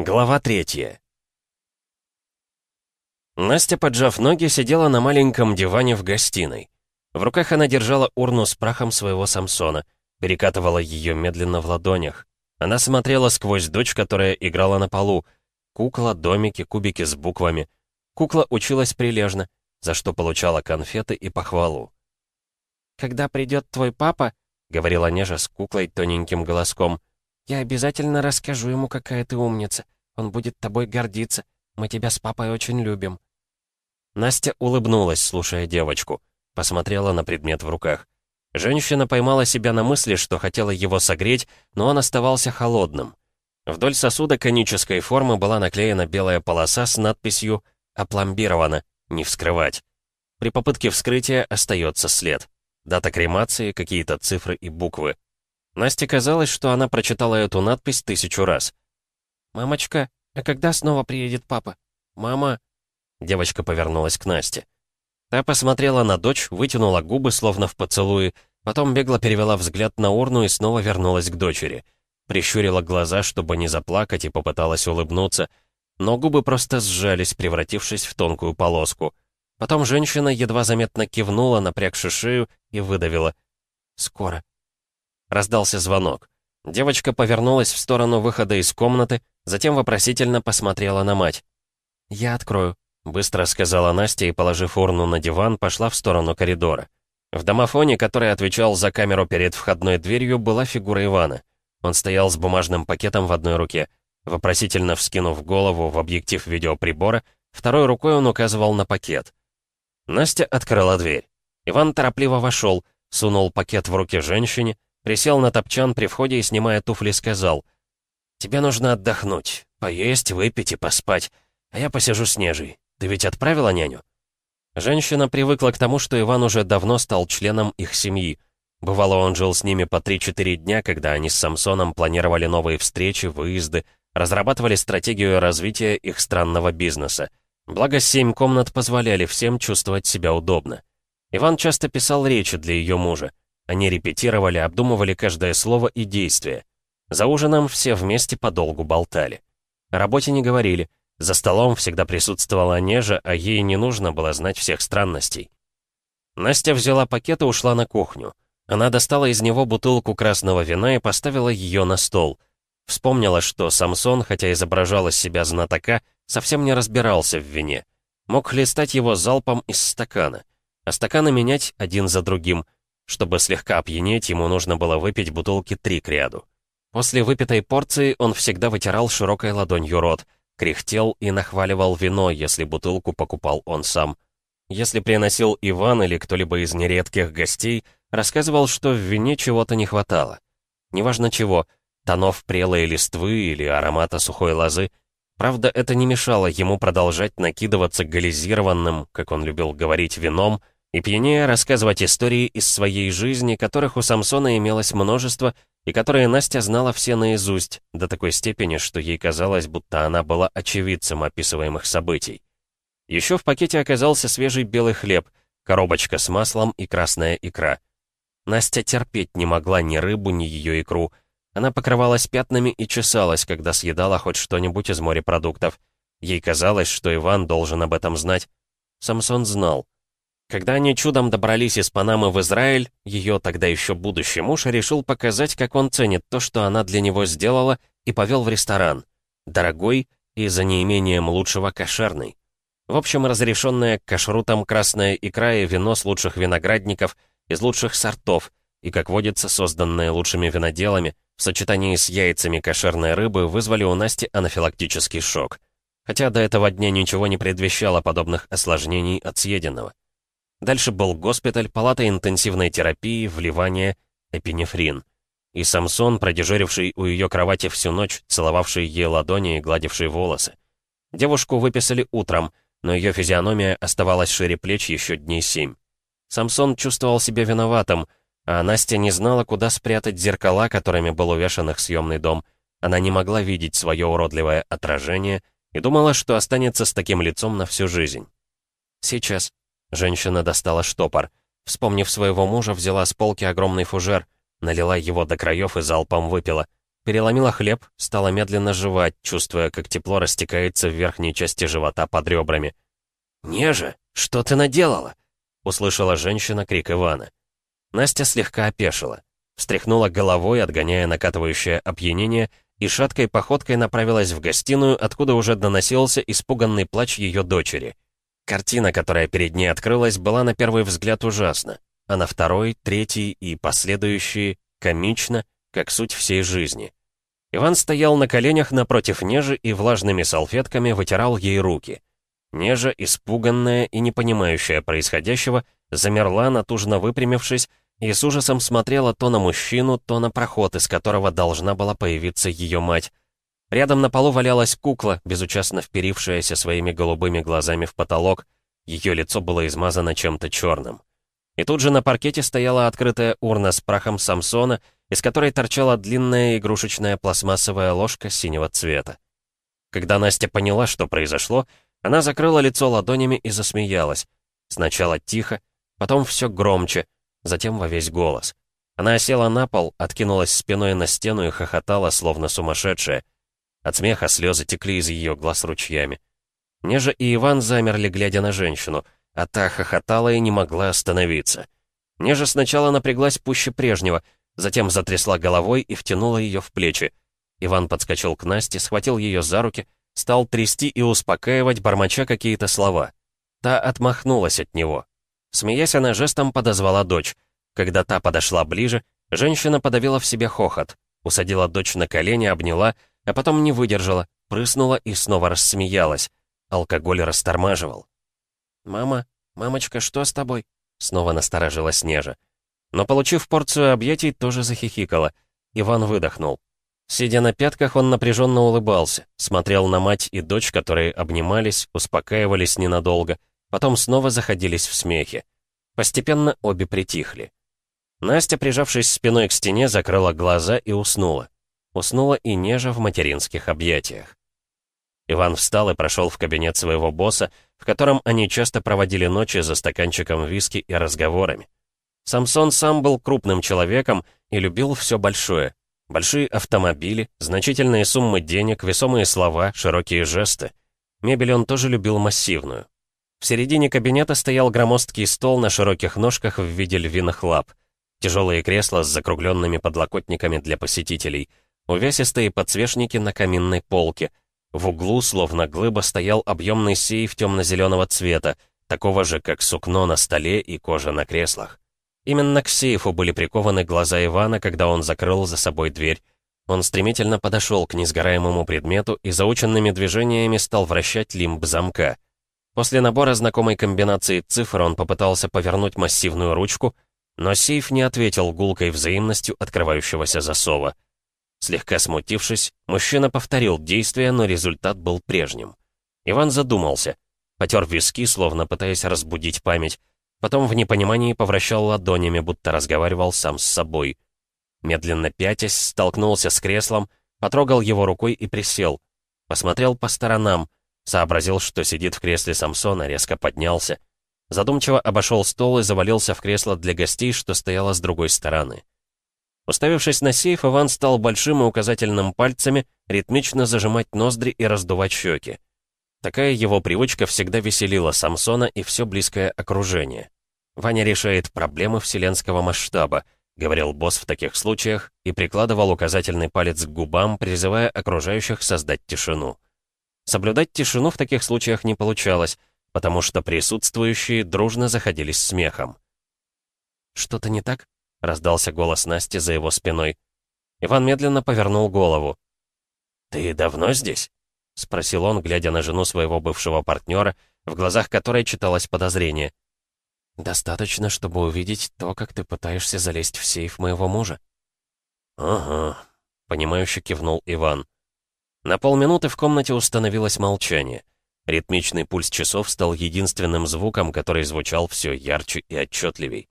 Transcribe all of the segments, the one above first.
Глава третья. Настя, поджав ноги, сидела на маленьком диване в гостиной. В руках она держала урну с прахом своего Самсона, перекатывала ее медленно в ладонях. Она смотрела сквозь дочь, которая играла на полу. Кукла, домики, кубики с буквами. Кукла училась прилежно, за что получала конфеты и похвалу. «Когда придет твой папа», — говорила Нежа с куклой тоненьким голоском, «Я обязательно расскажу ему, какая ты умница. Он будет тобой гордиться. Мы тебя с папой очень любим». Настя улыбнулась, слушая девочку. Посмотрела на предмет в руках. Женщина поймала себя на мысли, что хотела его согреть, но он оставался холодным. Вдоль сосуда конической формы была наклеена белая полоса с надписью «Опломбировано. Не вскрывать». При попытке вскрытия остается след. Дата кремации, какие-то цифры и буквы. Насте казалось, что она прочитала эту надпись тысячу раз. «Мамочка, а когда снова приедет папа? Мама...» Девочка повернулась к Насте. Та посмотрела на дочь, вытянула губы, словно в поцелуе, потом бегло перевела взгляд на урну и снова вернулась к дочери. Прищурила глаза, чтобы не заплакать, и попыталась улыбнуться, но губы просто сжались, превратившись в тонкую полоску. Потом женщина едва заметно кивнула, напрягши шею, и выдавила. «Скоро». Раздался звонок. Девочка повернулась в сторону выхода из комнаты, затем вопросительно посмотрела на мать. «Я открою», — быстро сказала Настя и, положив урну на диван, пошла в сторону коридора. В домофоне, который отвечал за камеру перед входной дверью, была фигура Ивана. Он стоял с бумажным пакетом в одной руке. Вопросительно вскинув голову в объектив видеоприбора, второй рукой он указывал на пакет. Настя открыла дверь. Иван торопливо вошел, сунул пакет в руки женщине, Присел на топчан при входе и, снимая туфли, сказал, «Тебе нужно отдохнуть, поесть, выпить и поспать, а я посижу с Нежей. Ты ведь отправила няню?» Женщина привыкла к тому, что Иван уже давно стал членом их семьи. Бывало, он жил с ними по 3-4 дня, когда они с Самсоном планировали новые встречи, выезды, разрабатывали стратегию развития их странного бизнеса. Благо, семь комнат позволяли всем чувствовать себя удобно. Иван часто писал речи для ее мужа. Они репетировали, обдумывали каждое слово и действие. За ужином все вместе подолгу болтали. О работе не говорили. За столом всегда присутствовала Нежа, а ей не нужно было знать всех странностей. Настя взяла пакет и ушла на кухню. Она достала из него бутылку красного вина и поставила ее на стол. Вспомнила, что Самсон, хотя изображал из себя знатока, совсем не разбирался в вине. Мог хлестать его залпом из стакана. А стаканы менять один за другим — чтобы слегка опьянеть, ему нужно было выпить бутылки три к ряду. После выпитой порции он всегда вытирал широкой ладонью рот, кряхтел и нахваливал вино, если бутылку покупал он сам. Если приносил Иван или кто-либо из нередких гостей, рассказывал, что в вине чего-то не хватало. Неважно чего, тонов прелой листвы или аромата сухой лозы. Правда, это не мешало ему продолжать накидываться гализированным, как он любил говорить, вином, и пьянее рассказывать истории из своей жизни, которых у Самсона имелось множество, и которые Настя знала все наизусть, до такой степени, что ей казалось, будто она была очевидцем описываемых событий. Еще в пакете оказался свежий белый хлеб, коробочка с маслом и красная икра. Настя терпеть не могла ни рыбу, ни ее икру. Она покрывалась пятнами и чесалась, когда съедала хоть что-нибудь из морепродуктов. Ей казалось, что Иван должен об этом знать. Самсон знал. Когда они чудом добрались из Панамы в Израиль, ее тогда еще будущий муж решил показать, как он ценит то, что она для него сделала, и повел в ресторан. Дорогой и, за неимением лучшего, кошерный. В общем, разрешенная кашрутом красная икра и вино с лучших виноградников, из лучших сортов, и, как водится, созданное лучшими виноделами, в сочетании с яйцами кошерной рыбы вызвали у Насти анафилактический шок. Хотя до этого дня ничего не предвещало подобных осложнений от съеденного. Дальше был госпиталь, палата интенсивной терапии, вливание, эпинефрин. И Самсон, продежуривший у ее кровати всю ночь, целовавший ей ладони и гладивший волосы. Девушку выписали утром, но ее физиономия оставалась шире плеч еще дней семь. Самсон чувствовал себя виноватым, а Настя не знала, куда спрятать зеркала, которыми был увешан их съемный дом. Она не могла видеть свое уродливое отражение и думала, что останется с таким лицом на всю жизнь. «Сейчас», Женщина достала штопор. Вспомнив своего мужа, взяла с полки огромный фужер, налила его до краев и залпом выпила. переломила хлеб, стала медленно жевать, чувствуя, как тепло растекается в верхней части живота под ребрами. «Нежа, что ты наделала?» — услышала женщина крик Ивана. Настя слегка опешила, встряхнула головой, отгоняя накатывающее опьянение, и шаткой походкой направилась в гостиную, откуда уже доносился испуганный плач ее дочери. Картина, которая перед ней открылась, была на первый взгляд ужасна, а на второй, третий и последующие — комично, как суть всей жизни. Иван стоял на коленях напротив Нежи и влажными салфетками вытирал ей руки. Нежа, испуганная и не понимающая происходящего, замерла, натужно выпрямившись, и с ужасом смотрела то на мужчину, то на проход, из которого должна была появиться ее мать. Рядом на полу валялась кукла, безучастно вперившаяся своими голубыми глазами в потолок. Ее лицо было измазано чем-то черным. И тут же на паркете стояла открытая урна с прахом Самсона, из которой торчала длинная игрушечная пластмассовая ложка синего цвета. Когда Настя поняла, что произошло, она закрыла лицо ладонями и засмеялась. Сначала тихо, потом все громче, затем во весь голос. Она села на пол, откинулась спиной на стену и хохотала, словно сумасшедшая. От смеха слезы текли из ее глаз ручьями. Нежа и Иван замерли, глядя на женщину, а та хохотала и не могла остановиться. Нежа сначала напряглась пуще прежнего, затем затрясла головой и втянула ее в плечи. Иван подскочил к Насте, схватил ее за руки, стал трясти и успокаивать, бормоча какие-то слова. Та отмахнулась от него. Смеясь, она жестом подозвала дочь. Когда та подошла ближе, женщина подавила в себе хохот, усадила дочь на колени, обняла, а потом не выдержала, прыснула и снова рассмеялась. Алкоголь растормаживал. «Мама, мамочка, что с тобой?» Снова насторожилась Нежа. Но, получив порцию объятий, тоже захихикала. Иван выдохнул. Сидя на пятках, он напряженно улыбался, смотрел на мать и дочь, которые обнимались, успокаивались ненадолго, потом снова заходились в смехе. Постепенно обе притихли. Настя, прижавшись спиной к стене, закрыла глаза и уснула. Уснула и нежа в материнских объятиях. Иван встал и прошел в кабинет своего босса, в котором они часто проводили ночи за стаканчиком виски и разговорами. Самсон сам был крупным человеком и любил все большое, Большие автомобили, значительные суммы денег, весомые слова, широкие жесты. Мебель он тоже любил массивную. В середине кабинета стоял громоздкий стол на широких ножках в виде львиных лап. Тяжелые кресла с закругленными подлокотниками для посетителей. Увесистые подсвечники на каминной полке. В углу, словно глыба, стоял объемный сейф темно-зеленого цвета, такого же, как сукно на столе и кожа на креслах. Именно к сейфу были прикованы глаза Ивана, когда он закрыл за собой дверь. Он стремительно подошел к несгораемому предмету и заученными движениями стал вращать лимб замка. После набора знакомой комбинации цифр он попытался повернуть массивную ручку, но сейф не ответил гулкой взаимностью открывающегося засова. Слегка смутившись, мужчина повторил действие, но результат был прежним. Иван задумался, потер виски, словно пытаясь разбудить память, Потом в непонимании повращал ладонями, будто разговаривал сам с собой. Медленно пятясь, столкнулся с креслом, потрогал его рукой и присел. Посмотрел по сторонам, сообразил, что сидит в кресле Самсона, резко поднялся. Задумчиво обошел стол и завалился в кресло для гостей, что стояло с другой стороны. Уставившись на сейф, Иван стал большим и указательным пальцами ритмично зажимать ноздри и раздувать щеки. Такая его привычка всегда веселила Самсона и все близкое окружение. «Ваня решает проблемы вселенского масштаба», — говорил босс в таких случаях и прикладывал указательный палец к губам, призывая окружающих создать тишину. Соблюдать тишину в таких случаях не получалось, потому что присутствующие дружно заходились смехом. «Что-то не так?» — раздался голос Насти за его спиной. Иван медленно повернул голову. «Ты давно здесь?» — спросил он, глядя на жену своего бывшего партнера, в глазах которой читалось подозрение. «Достаточно, чтобы увидеть то, как ты пытаешься залезть в сейф моего мужа». «Ага», — понимающе кивнул Иван. На полминуты в комнате установилось молчание. Ритмичный пульс часов стал единственным звуком, который звучал все ярче и отчетливей.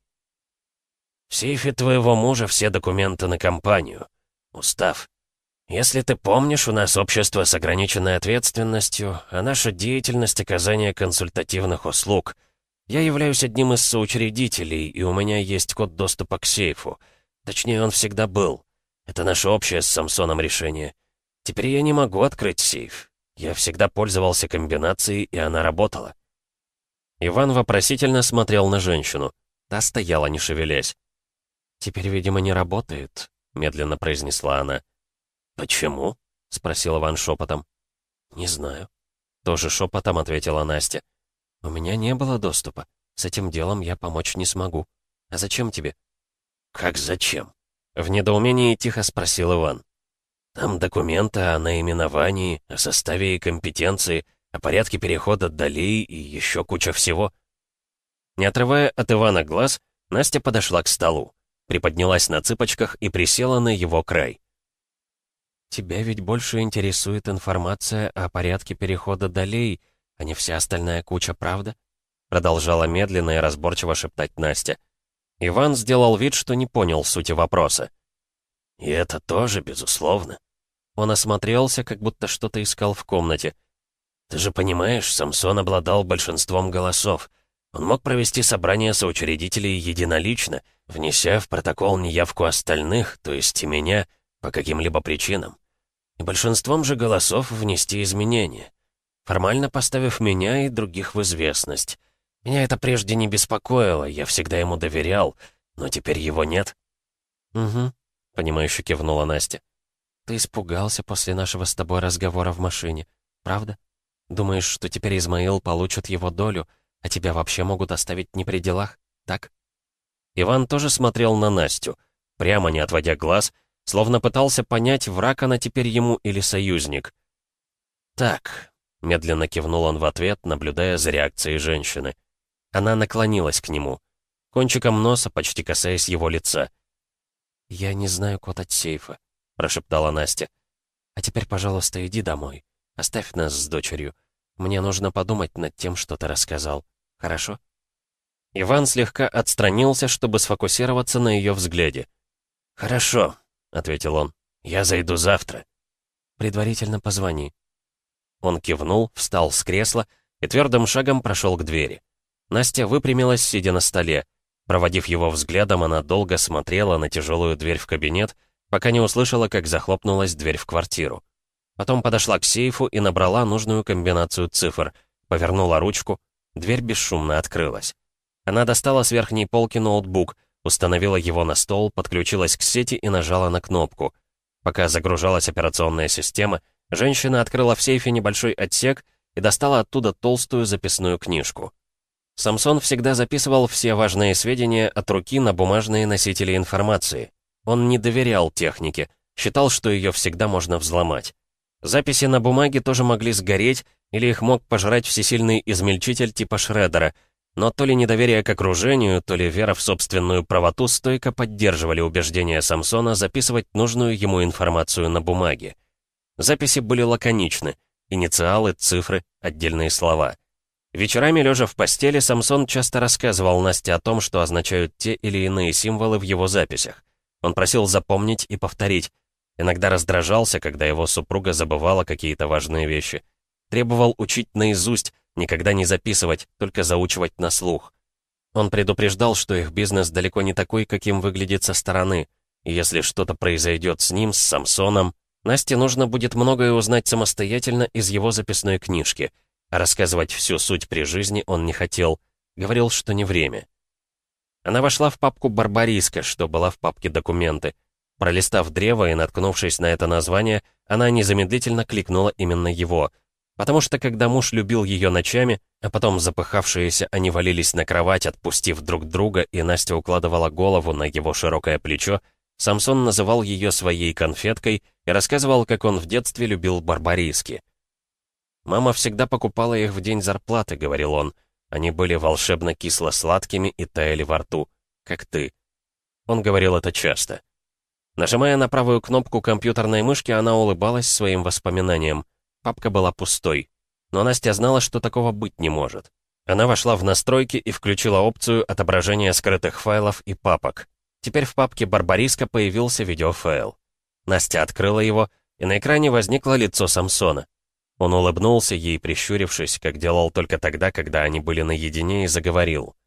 «В сейфе твоего мужа все документы на компанию. Устав. Если ты помнишь, у нас общество с ограниченной ответственностью, а наша деятельность — оказание консультативных услуг. Я являюсь одним из соучредителей, и у меня есть код доступа к сейфу. Точнее, он всегда был. Это наше общее с Самсоном решение. Теперь я не могу открыть сейф. Я всегда пользовался комбинацией, и она работала». Иван вопросительно смотрел на женщину. Та стояла, не шевелясь. «Теперь, видимо, не работает», — медленно произнесла она. «Почему?» — спросил Иван шепотом. «Не знаю». Тоже шепотом ответила Настя. «У меня не было доступа. С этим делом я помочь не смогу. А зачем тебе?» «Как зачем?» В недоумении тихо спросил Иван. «Там документы о наименовании, о составе и компетенции, о порядке перехода долей и еще куча всего». Не отрывая от Ивана глаз, Настя подошла к столу, приподнялась на цыпочках и присела на его край. «Тебя ведь больше интересует информация о порядке перехода долей, а не вся остальная куча, правда?» Продолжала медленно и разборчиво шептать Настя. Иван сделал вид, что не понял сути вопроса. «И это тоже, безусловно». Он осмотрелся, как будто что-то искал в комнате. «Ты же понимаешь, Самсон обладал большинством голосов. Он мог провести собрание соучредителей единолично, внеся в протокол неявку остальных, то есть и меня, по каким-либо причинам. И большинством же голосов внести изменения, формально поставив меня и других в известность. Меня это прежде не беспокоило, я всегда ему доверял, но теперь его нет». «Угу», — понимающе кивнула Настя. «Ты испугался после нашего с тобой разговора в машине, правда? Думаешь, что теперь Измаил получит его долю, а тебя вообще могут оставить не при делах, так?» Иван тоже смотрел на Настю, прямо не отводя глаз, словно пытался понять, враг она теперь ему или союзник. «Так», — медленно кивнул он в ответ, наблюдая за реакцией женщины. Она наклонилась к нему, кончиком носа, почти касаясь его лица. «Я не знаю код от сейфа», — прошептала Настя. «А теперь, пожалуйста, иди домой. Оставь нас с дочерью. Мне нужно подумать над тем, что ты рассказал. Хорошо?» Иван слегка отстранился, чтобы сфокусироваться на ее взгляде. «Хорошо», — ответил он. «Я зайду завтра». «Предварительно позвони». Он кивнул, встал с кресла и твердым шагом прошел к двери. Настя выпрямилась, сидя на столе. Проводив его взглядом, она долго смотрела на тяжелую дверь в кабинет, пока не услышала, как захлопнулась дверь в квартиру. Потом подошла к сейфу и набрала нужную комбинацию цифр, повернула ручку, дверь бесшумно открылась. Она достала с верхней полки ноутбук, установила его на стол, подключилась к сети и нажала на кнопку. Пока загружалась операционная система, женщина открыла в сейфе небольшой отсек и достала оттуда толстую записную книжку. Самсон всегда записывал все важные сведения от руки на бумажные носители информации. Он не доверял технике, считал, что ее всегда можно взломать. Записи на бумаге тоже могли сгореть, или их мог пожрать всесильный измельчитель типа Шреддера, но то ли недоверие к окружению, то ли вера в собственную правоту стойко поддерживали убеждение Самсона записывать нужную ему информацию на бумаге. Записи были лаконичны, инициалы, цифры, отдельные слова — Вечерами, лежа в постели, Самсон часто рассказывал Насте о том, что означают те или иные символы в его записях. Он просил запомнить и повторить. Иногда раздражался, когда его супруга забывала какие-то важные вещи. Требовал учить наизусть, никогда не записывать, только заучивать на слух. Он предупреждал, что их бизнес далеко не такой, каким выглядит со стороны. И если что-то произойдет с ним, с Самсоном, Насте нужно будет многое узнать самостоятельно из его записной книжки — рассказывать всю суть при жизни он не хотел, говорил, что не время. Она вошла в папку «Барбариска», что была в папке «Документы». Пролистав древо и наткнувшись на это название, она незамедлительно кликнула именно его. Потому что когда муж любил ее ночами, а потом запыхавшиеся они валились на кровать, отпустив друг друга, и Настя укладывала голову на его широкое плечо, Самсон называл ее своей конфеткой и рассказывал, как он в детстве любил барбариски. «Мама всегда покупала их в день зарплаты», — говорил он. «Они были волшебно кисло-сладкими и таяли во рту, как ты». Он говорил это часто. Нажимая на правую кнопку компьютерной мышки, она улыбалась своим воспоминаниям. Папка была пустой. Но Настя знала, что такого быть не может. Она вошла в настройки и включила опцию отображения скрытых файлов и папок. Теперь в папке «Барбариска» появился видеофайл. Настя открыла его, и на экране возникло лицо Самсона. Он улыбнулся ей, прищурившись, как делал только тогда, когда они были наедине, и заговорил.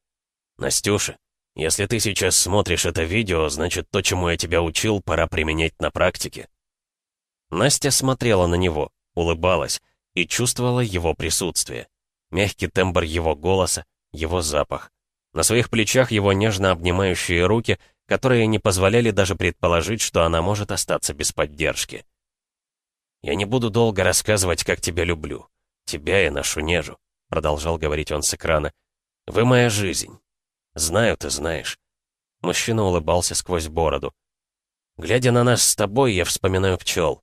«Настюша, Если ты сейчас смотришь это видео, значит, то, чему я тебя учил, пора применять на практике». Настя смотрела на него, улыбалась и чувствовала его присутствие. Мягкий тембр его голоса, его запах. На своих плечах его нежно обнимающие руки, которые не позволяли даже предположить, что она может остаться без поддержки. «Я не буду долго рассказывать, как тебя люблю. Тебя и нашу нежу», — продолжал говорить он с экрана. «Вы моя жизнь. Знаю, ты знаешь». Мужчина улыбался сквозь бороду. «Глядя на нас с тобой, я вспоминаю пчел.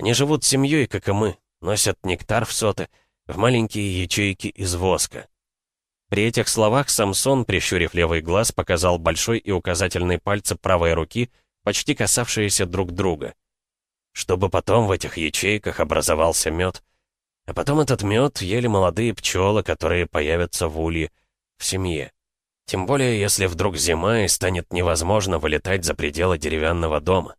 Они живут семьей, как и мы, носят нектар в соты, в маленькие ячейки из воска. При этих словах Самсон, прищурив левый глаз, показал большой и указательный пальцы правой руки, почти касавшиеся друг друга. Чтобы потом в этих ячейках образовался мед. А потом этот мед ели молодые пчелы, которые появятся в улье, в семье. Тем более, если вдруг зима и станет невозможно вылетать за пределы деревянного дома.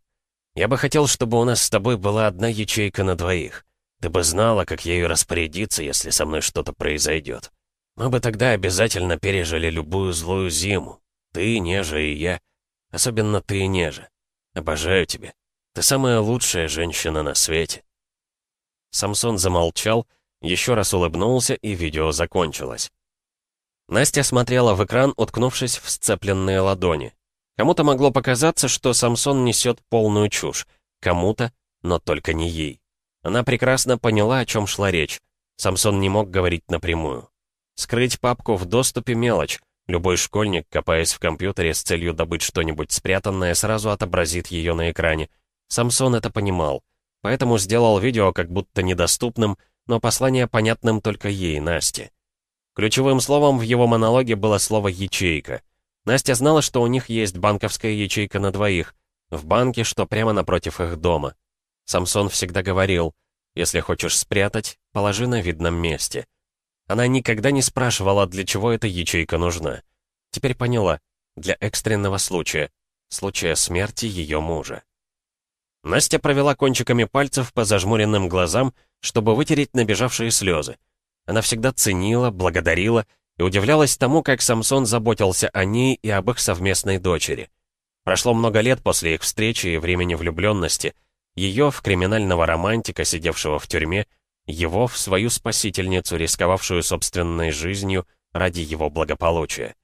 Я бы хотел, чтобы у нас с тобой была одна ячейка на двоих. Ты бы знала, как ею распорядиться, если со мной что-то произойдет. Мы бы тогда обязательно пережили любую злую зиму. Ты, Нежа и я. Особенно ты, Нежа. Обожаю тебя. Ты самая лучшая женщина на свете». Самсон замолчал, еще раз улыбнулся, и видео закончилось. Настя смотрела в экран, уткнувшись в сцепленные ладони. Кому-то могло показаться, что Самсон несет полную чушь. Кому-то, но только не ей. Она прекрасно поняла, о чем шла речь. Самсон не мог говорить напрямую. Скрыть папку в доступе — мелочь. Любой школьник, копаясь в компьютере с целью добыть что-нибудь спрятанное, сразу отобразит ее на экране. Самсон это понимал. Поэтому сделал видео как будто недоступным, но послание понятным только ей, Насте. Ключевым словом в его монологе было слово «ячейка». Настя знала, что у них есть банковская ячейка на двоих, в банке, что прямо напротив их дома. Самсон всегда говорил, если хочешь спрятать, положи на видном месте. Она никогда не спрашивала, для чего эта ячейка нужна. Теперь поняла, для экстренного случая, случая смерти ее мужа. Настя провела кончиками пальцев по зажмуренным глазам, чтобы вытереть набежавшие слезы. Она всегда ценила, благодарила и удивлялась тому, как Самсон заботился о ней и об их совместной дочери. Прошло много лет после их встречи и времени влюбленности — ее в криминального романтика, сидевшего в тюрьме, его в свою спасительницу, рисковавшую собственной жизнью ради его благополучия.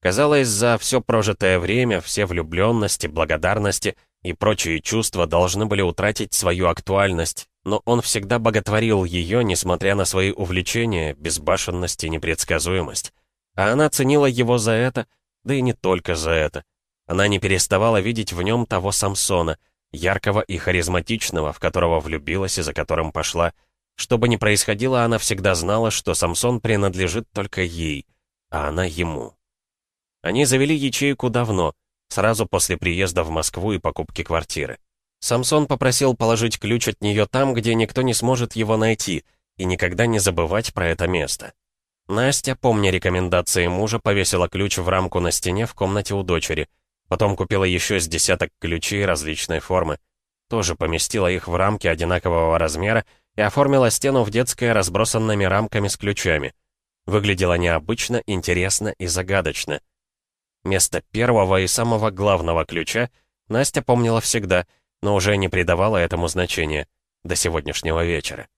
Казалось, за все прожитое время, все влюбленности, благодарности и прочие чувства должны были утратить свою актуальность, но он всегда боготворил ее, несмотря на свои увлечения, безбашенность и непредсказуемость. А она ценила его за это, да и не только за это. Она не переставала видеть в нем того Самсона — яркого и харизматичного, в которого влюбилась и за которым пошла. Что бы ни происходило, она всегда знала, что Самсон принадлежит только ей, а она ему. Они завели ячейку давно, сразу после приезда в Москву и покупки квартиры. Самсон попросил положить ключ от нее там, где никто не сможет его найти, и никогда не забывать про это место. Настя, помня рекомендации мужа, повесила ключ в рамку на стене в комнате у дочери — Потом купила еще с десяток ключей различной формы. Тоже поместила их в рамки одинакового размера и оформила стену в детской разбросанными рамками с ключами. Выглядело необычно, интересно и загадочно. Место первого и самого главного ключа Настя помнила всегда, но уже не придавала этому значения до сегодняшнего вечера.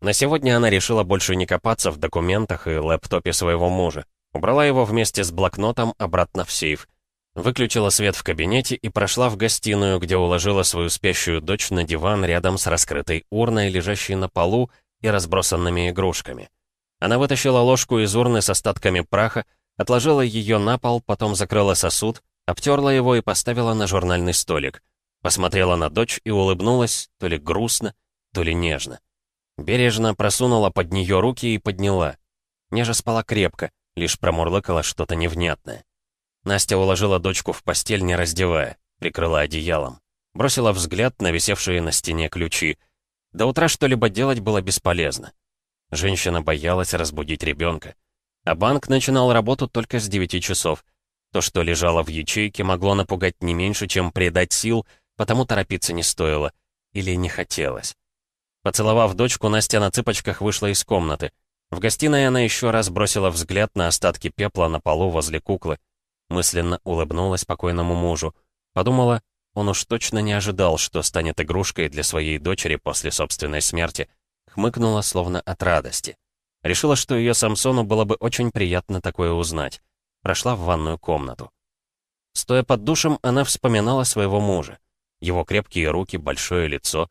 На сегодня она решила больше не копаться в документах и лэптопе своего мужа. Убрала его вместе с блокнотом обратно в сейф. Выключила свет в кабинете и прошла в гостиную, где уложила свою спящую дочь на диван рядом с раскрытой урной, лежащей на полу и разбросанными игрушками. Она вытащила ложку из урны с остатками праха, отложила ее на пол, потом закрыла сосуд, обтерла его и поставила на журнальный столик. Посмотрела на дочь и улыбнулась, то ли грустно, то ли нежно. Бережно просунула под нее руки и подняла. Нежа спала крепко, лишь промурлыкала что-то невнятное. Настя уложила дочку в постель, не раздевая, прикрыла одеялом. Бросила взгляд на висевшие на стене ключи. До утра что-либо делать было бесполезно. Женщина боялась разбудить ребенка. А банк начинал работу только с 9 часов. То, что лежало в ячейке, могло напугать не меньше, чем предать сил, потому торопиться не стоило. Или не хотелось. Поцеловав дочку, Настя на цыпочках вышла из комнаты. В гостиной она еще раз бросила взгляд на остатки пепла на полу возле куклы. мысленно улыбнулась покойному мужу. Подумала, он уж точно не ожидал, что станет игрушкой для своей дочери после собственной смерти. Хмыкнула, словно от радости. Решила, что ее Самсону было бы очень приятно такое узнать. Прошла в ванную комнату. Стоя под душем, она вспоминала своего мужа. Его крепкие руки, большое лицо.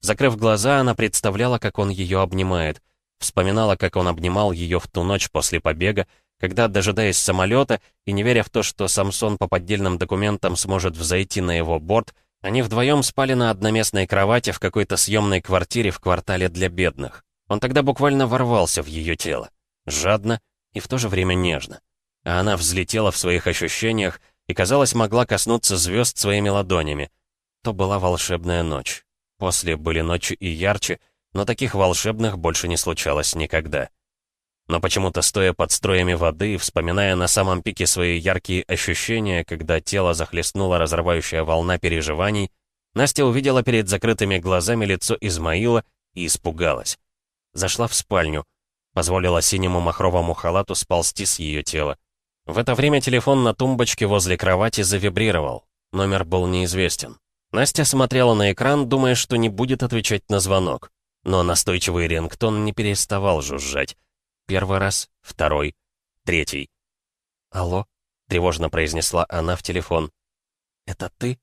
Закрыв глаза, она представляла, как он ее обнимает. Вспоминала, как он обнимал ее в ту ночь после побега, когда, дожидаясь самолета и не веря в то, что Самсон по поддельным документам сможет взойти на его борт, они вдвоем спали на одноместной кровати в какой-то съемной квартире в квартале для бедных. Он тогда буквально ворвался в ее тело. Жадно и в то же время нежно. А она взлетела в своих ощущениях и, казалось, могла коснуться звезд своими ладонями. То была волшебная ночь. После были ночи и ярче, но таких волшебных больше не случалось никогда. Но почему-то, стоя под строями воды, вспоминая на самом пике свои яркие ощущения, когда тело захлестнула разрывающая волна переживаний, Настя увидела перед закрытыми глазами лицо Измаила и испугалась. Зашла в спальню, позволила синему махровому халату сползти с ее тела. В это время телефон на тумбочке возле кровати завибрировал. Номер был неизвестен. Настя смотрела на экран, думая, что не будет отвечать на звонок. Но настойчивый рингтон не переставал жужжать. Первый раз, второй, третий. «Алло?» — тревожно произнесла она в телефон. «Это ты?»